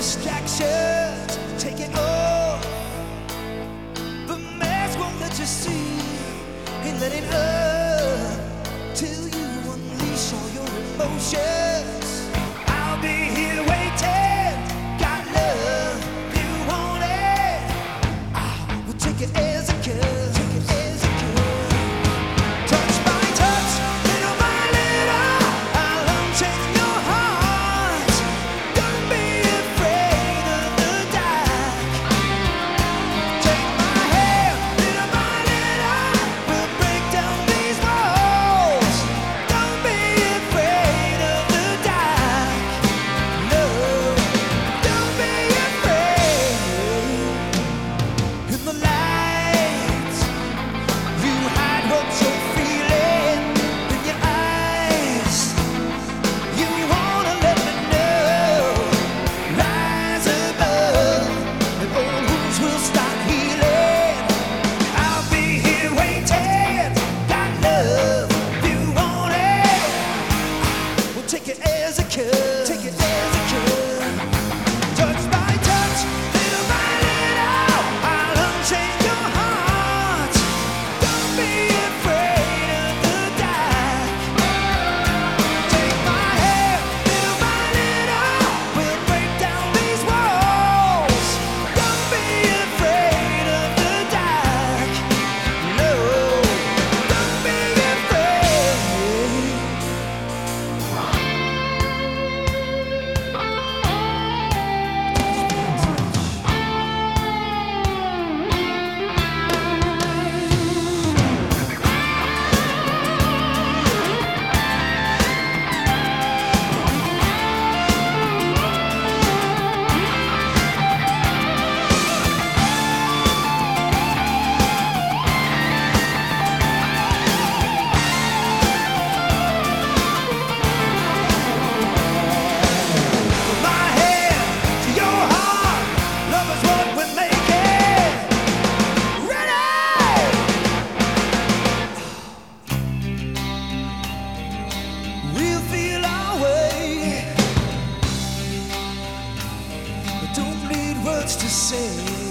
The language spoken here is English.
distractions take it all. But man's won't let you see, ain't letting up. To say.